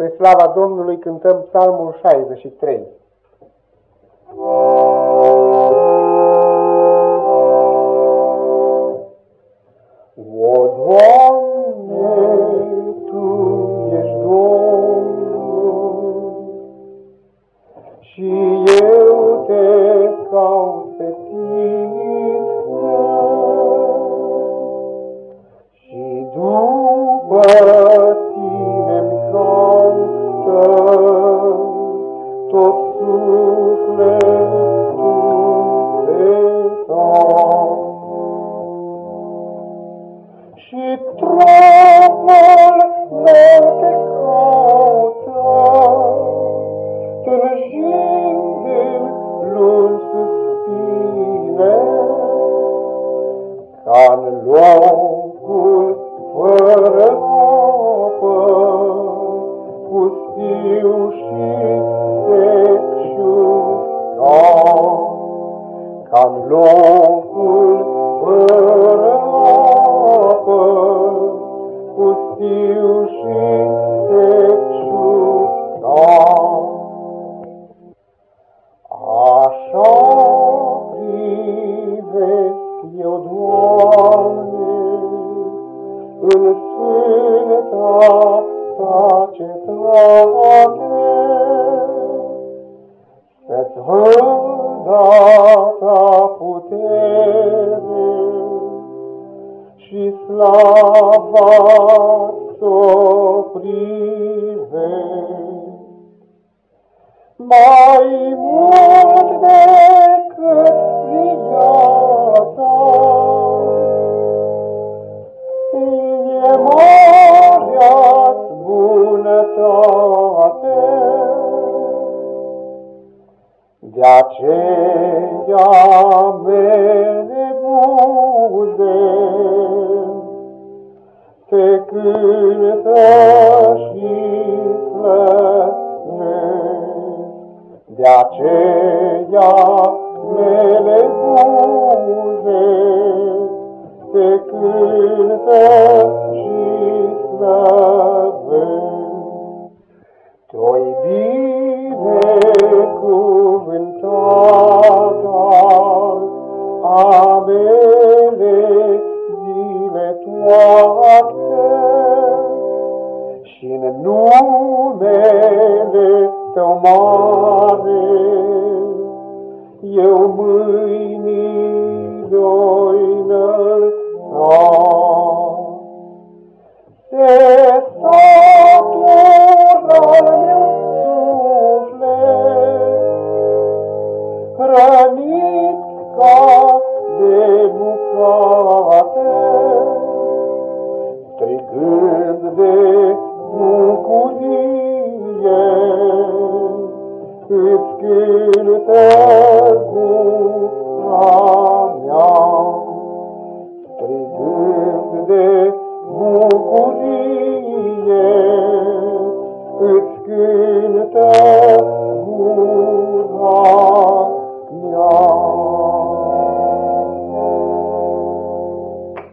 Spre slava Domnului cântăm psalmul 63. O, Doamne, Tu ești Domnul și eu te caut pe Tine și după Trouble, non che cosa Io, Doamne, în sfânta ta cetate, Să-ți ta putere și slava s-o. Mai mult de De aceea mele buze Te cântă și slănesc De aceea mele buze Te cântă și slăvesc Toi bine cu numele Tău mare, eu mâinii